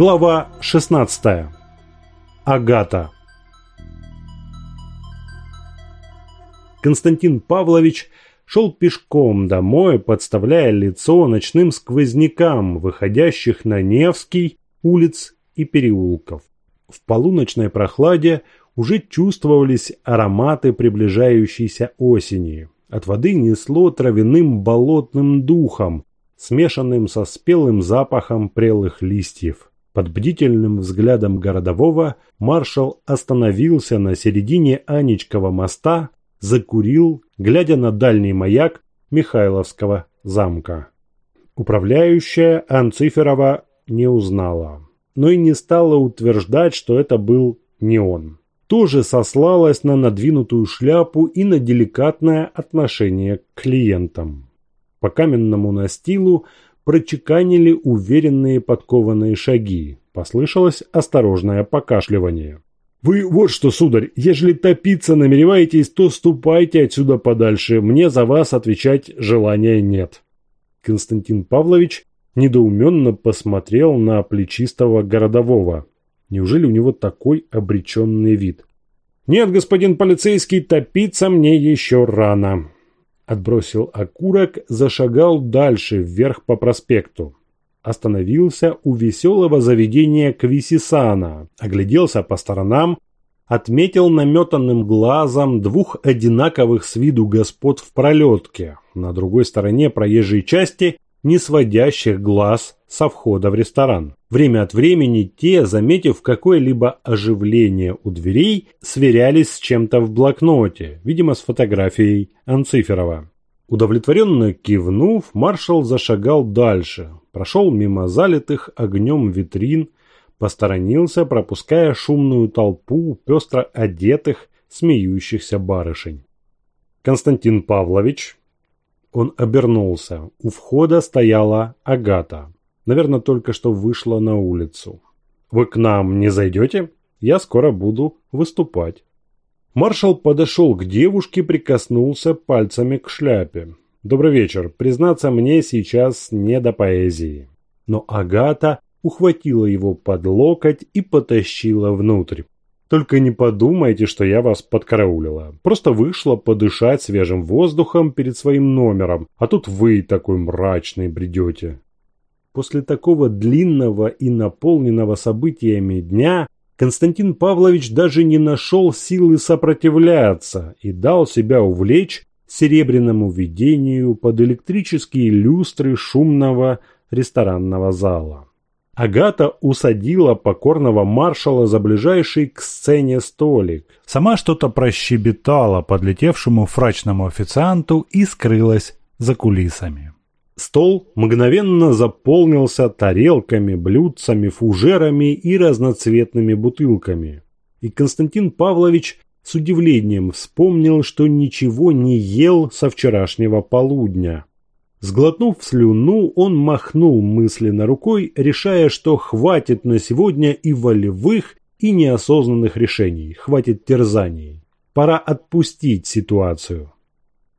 Глава 16. Агата. Константин Павлович шел пешком домой, подставляя лицо ночным сквознякам, выходящих на Невский, улиц и переулков. В полуночной прохладе уже чувствовались ароматы приближающейся осени. От воды несло травяным болотным духом, смешанным со спелым запахом прелых листьев. Под бдительным взглядом городового маршал остановился на середине Анечкова моста, закурил, глядя на дальний маяк Михайловского замка. Управляющая Анциферова не узнала, но и не стала утверждать, что это был не он. Тоже сослалась на надвинутую шляпу и на деликатное отношение к клиентам. По каменному настилу прочеканили уверенные подкованные шаги. Послышалось осторожное покашливание. «Вы вот что, сударь, ежели топиться намереваетесь, то ступайте отсюда подальше, мне за вас отвечать желания нет». Константин Павлович недоуменно посмотрел на плечистого городового. Неужели у него такой обреченный вид? «Нет, господин полицейский, топиться мне еще рано отбросил окурок, зашагал дальше, вверх по проспекту. Остановился у веселого заведения Квисисана, огляделся по сторонам, отметил наметанным глазом двух одинаковых с виду господ в пролетке, на другой стороне проезжей части не сводящих глаз со входа в ресторан. Время от времени те, заметив какое-либо оживление у дверей, сверялись с чем-то в блокноте, видимо с фотографией Анциферова. Удовлетворенно кивнув, маршал зашагал дальше, прошел мимо залитых огнем витрин, посторонился, пропуская шумную толпу пестро одетых, смеющихся барышень. Константин Павлович, он обернулся. У входа стояла Агата. Наверное, только что вышла на улицу. «Вы к нам не зайдете? Я скоро буду выступать». Маршал подошел к девушке, прикоснулся пальцами к шляпе. «Добрый вечер. Признаться, мне сейчас не до поэзии». Но Агата ухватила его под локоть и потащила внутрь. Только не подумайте, что я вас подкараулила. Просто вышла подышать свежим воздухом перед своим номером, а тут вы такой мрачный бредете. После такого длинного и наполненного событиями дня Константин Павлович даже не нашел силы сопротивляться и дал себя увлечь серебряному видению под электрические люстры шумного ресторанного зала. Агата усадила покорного маршала за ближайший к сцене столик. Сама что-то прощебетала подлетевшему фрачному официанту и скрылась за кулисами. Стол мгновенно заполнился тарелками, блюдцами, фужерами и разноцветными бутылками. И Константин Павлович с удивлением вспомнил, что ничего не ел со вчерашнего полудня. Сглотнув слюну, он махнул мысленно рукой, решая, что хватит на сегодня и волевых, и неосознанных решений, хватит терзаний. Пора отпустить ситуацию.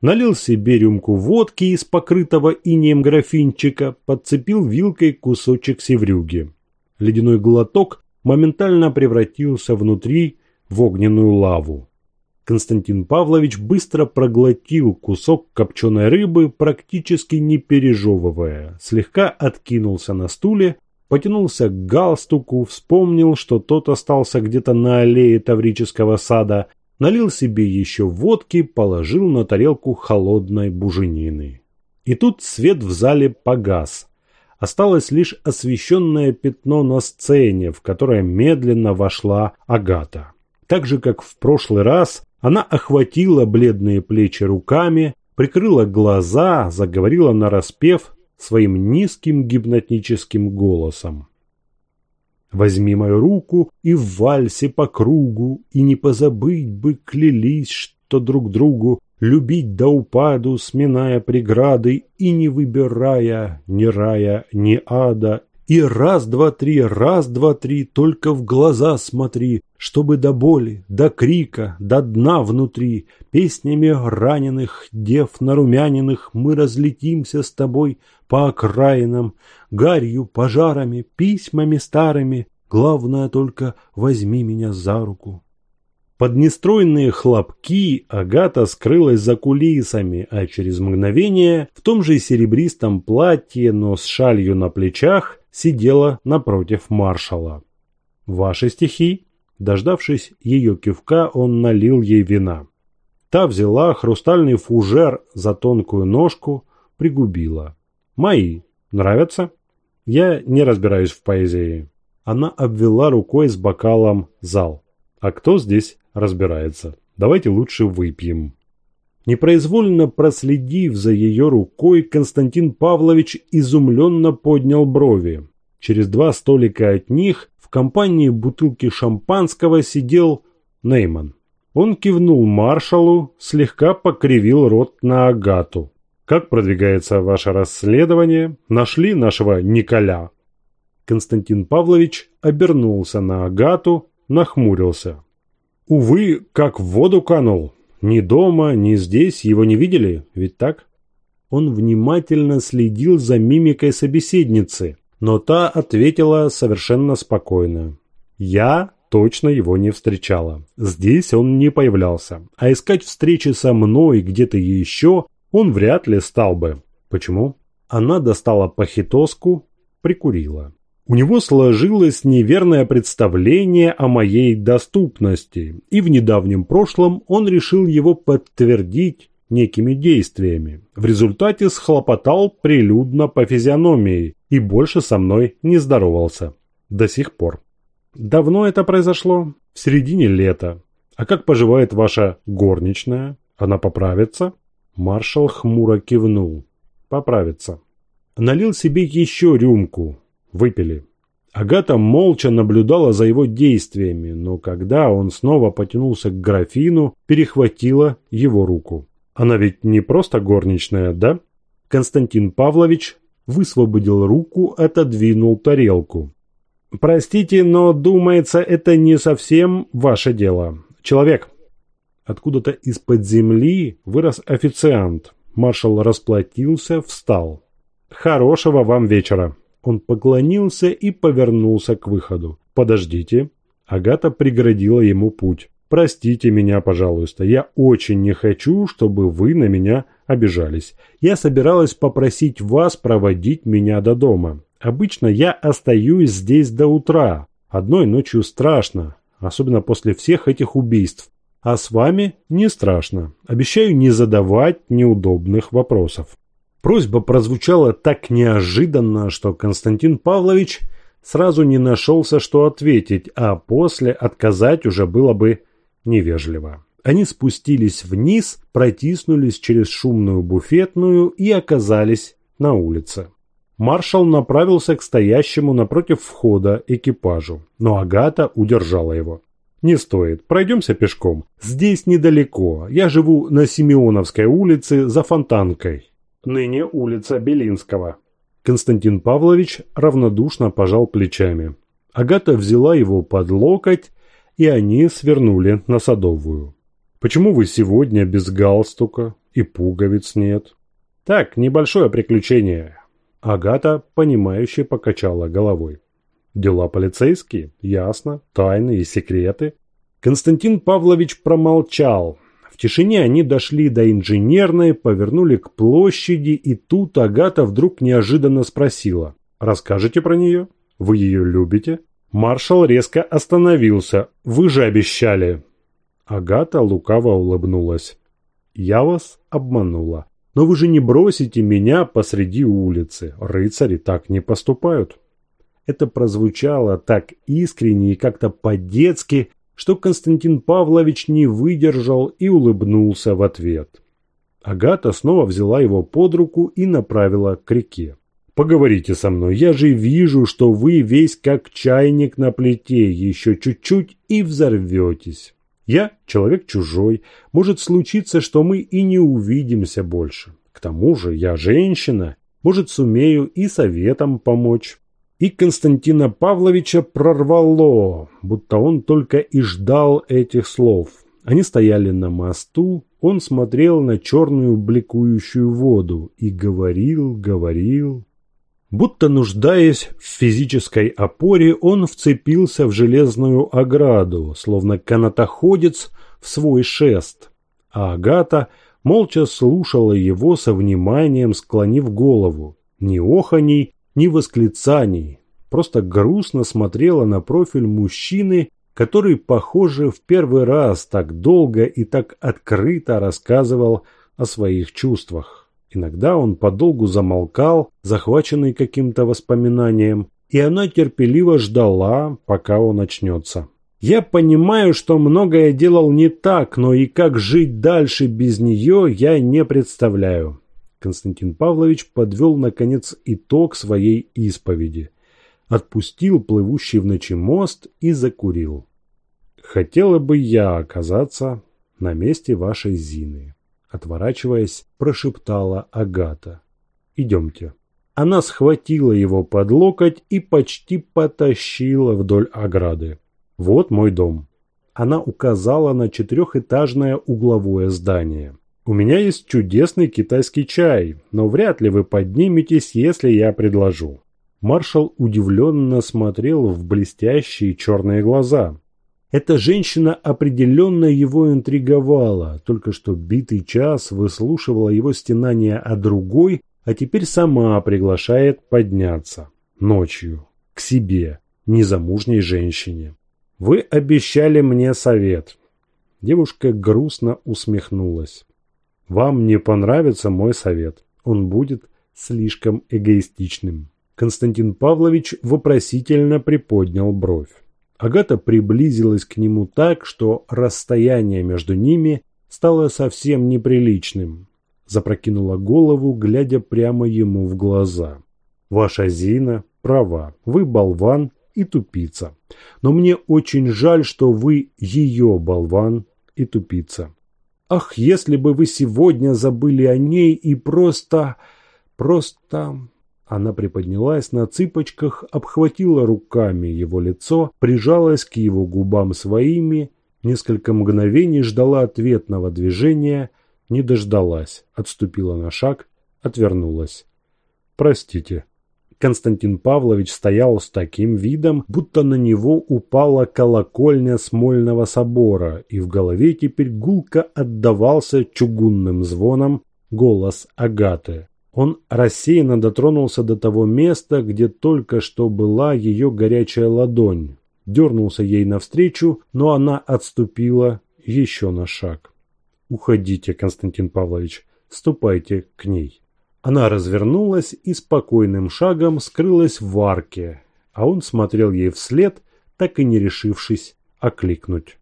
Налил себе рюмку водки из покрытого инеем графинчика, подцепил вилкой кусочек севрюги. Ледяной глоток моментально превратился внутри в огненную лаву. Константин Павлович быстро проглотил кусок копченой рыбы, практически не пережевывая, слегка откинулся на стуле, потянулся к галстуку, вспомнил, что тот остался где-то на аллее Таврического сада, налил себе еще водки, положил на тарелку холодной буженины. И тут свет в зале погас. Осталось лишь освещенное пятно на сцене, в которое медленно вошла Агата. Так же, как в прошлый раз, она охватила бледные плечи руками, прикрыла глаза, заговорила нараспев своим низким гипнотическим голосом. Возьми мою руку и в вальсе по кругу, и не позабыть бы клялись, что друг другу любить до упаду, сминая преграды и не выбирая ни рая, ни ада, И раз, два, три, раз, два, три, только в глаза смотри, чтобы до боли, до крика, до дна внутри, песнями раненых, дев нарумяненных, мы разлетимся с тобой по окраинам, гарью, пожарами, письмами старыми, главное только возьми меня за руку. Под нестройные хлопки Агата скрылась за кулисами, а через мгновение в том же серебристом платье, но с шалью на плечах, сидела напротив маршала. «Ваши стихи?» Дождавшись ее кивка, он налил ей вина. Та взяла хрустальный фужер за тонкую ножку, пригубила. «Мои. Нравятся?» «Я не разбираюсь в поэзии». Она обвела рукой с бокалом зал. «А кто здесь разбирается? Давайте лучше выпьем». Непроизвольно проследив за ее рукой, Константин Павлович изумленно поднял брови. Через два столика от них в компании бутылки шампанского сидел Нейман. Он кивнул маршалу, слегка покривил рот на Агату. «Как продвигается ваше расследование? Нашли нашего Николя?» Константин Павлович обернулся на Агату, нахмурился. «Увы, как в воду канул. Ни дома, ни здесь его не видели, ведь так? Он внимательно следил за мимикой собеседницы, но та ответила совершенно спокойно. «Я точно его не встречала. Здесь он не появлялся. А искать встречи со мной где-то еще он вряд ли стал бы. Почему?» Она достала похитоску, прикурила. У него сложилось неверное представление о моей доступности, и в недавнем прошлом он решил его подтвердить некими действиями. В результате схлопотал прилюдно по физиономии и больше со мной не здоровался. До сих пор. Давно это произошло? В середине лета. А как поживает ваша горничная? Она поправится? Маршал хмуро кивнул. Поправится. Налил себе еще рюмку, Выпили. Агата молча наблюдала за его действиями, но когда он снова потянулся к графину, перехватила его руку. Она ведь не просто горничная, да? Константин Павлович высвободил руку, отодвинул тарелку. «Простите, но, думается, это не совсем ваше дело. Человек». Откуда-то из-под земли вырос официант. Маршал расплатился, встал. «Хорошего вам вечера». Он поклонился и повернулся к выходу. «Подождите». Агата преградила ему путь. «Простите меня, пожалуйста, я очень не хочу, чтобы вы на меня обижались. Я собиралась попросить вас проводить меня до дома. Обычно я остаюсь здесь до утра. Одной ночью страшно, особенно после всех этих убийств. А с вами не страшно. Обещаю не задавать неудобных вопросов. Просьба прозвучала так неожиданно, что Константин Павлович сразу не нашелся, что ответить, а после отказать уже было бы невежливо. Они спустились вниз, протиснулись через шумную буфетную и оказались на улице. Маршал направился к стоящему напротив входа экипажу, но Агата удержала его. «Не стоит, пройдемся пешком. Здесь недалеко. Я живу на Симеоновской улице за Фонтанкой ныне улица Белинского. Константин Павлович равнодушно пожал плечами. Агата взяла его под локоть, и они свернули на Садовую. «Почему вы сегодня без галстука и пуговиц нет?» «Так, небольшое приключение». Агата, понимающе покачала головой. «Дела полицейские? Ясно. Тайны и секреты?» Константин Павлович промолчал, в тишине они дошли до инженерной, повернули к площади, и тут Агата вдруг неожиданно спросила. «Расскажете про нее? Вы ее любите?» Маршал резко остановился. «Вы же обещали!» Агата лукаво улыбнулась. «Я вас обманула. Но вы же не бросите меня посреди улицы. Рыцари так не поступают». Это прозвучало так искренне и как-то по-детски, что Константин Павлович не выдержал и улыбнулся в ответ. Агата снова взяла его под руку и направила к реке. «Поговорите со мной, я же вижу, что вы весь как чайник на плите, еще чуть-чуть и взорветесь. Я человек чужой, может случиться, что мы и не увидимся больше. К тому же я женщина, может сумею и советом помочь. И Константина Павловича прорвало, будто он только и ждал этих слов. Они стояли на мосту, он смотрел на черную бликующую воду и говорил, говорил. Будто нуждаясь в физической опоре, он вцепился в железную ограду, словно канатоходец в свой шест. А Агата молча слушала его со вниманием, склонив голову. Ни оханий, ни восклицаний, просто грустно смотрела на профиль мужчины, который, похоже, в первый раз так долго и так открыто рассказывал о своих чувствах. Иногда он подолгу замолкал, захваченный каким-то воспоминанием, и она терпеливо ждала, пока он очнется. Я понимаю, что многое делал не так, но и как жить дальше без нее я не представляю. Константин Павлович подвел, наконец, итог своей исповеди. Отпустил плывущий в ночи мост и закурил. «Хотела бы я оказаться на месте вашей Зины», отворачиваясь, прошептала Агата. «Идемте». Она схватила его под локоть и почти потащила вдоль ограды. «Вот мой дом». Она указала на четырехэтажное угловое здание. У меня есть чудесный китайский чай, но вряд ли вы подниметесь, если я предложу. Маршал удивленно смотрел в блестящие черные глаза. Эта женщина определенно его интриговала, только что битый час выслушивала его стенания о другой, а теперь сама приглашает подняться. Ночью. К себе. Незамужней женщине. «Вы обещали мне совет». Девушка грустно усмехнулась. Вам не понравится мой совет. Он будет слишком эгоистичным. Константин Павлович вопросительно приподнял бровь. Агата приблизилась к нему так, что расстояние между ними стало совсем неприличным. Запрокинула голову, глядя прямо ему в глаза. «Ваша Зина права. Вы болван и тупица. Но мне очень жаль, что вы ее болван и тупица. Ах, если бы вы сегодня забыли о ней и просто... просто... Она приподнялась на цыпочках, обхватила руками его лицо, прижалась к его губам своими, несколько мгновений ждала ответного движения, не дождалась, отступила на шаг, отвернулась. «Простите», Константин Павлович стоял с таким видом, будто на него упала колокольня Смольного собора, и в голове теперь гулко отдавался чугунным звоном голос Агаты. Он рассеянно дотронулся до того места, где только что была ее горячая ладонь. Дернулся ей навстречу, но она отступила еще на шаг. «Уходите, Константин Павлович, ступайте к ней». Она развернулась и спокойным шагом скрылась в арке, а он смотрел ей вслед, так и не решившись окликнуть.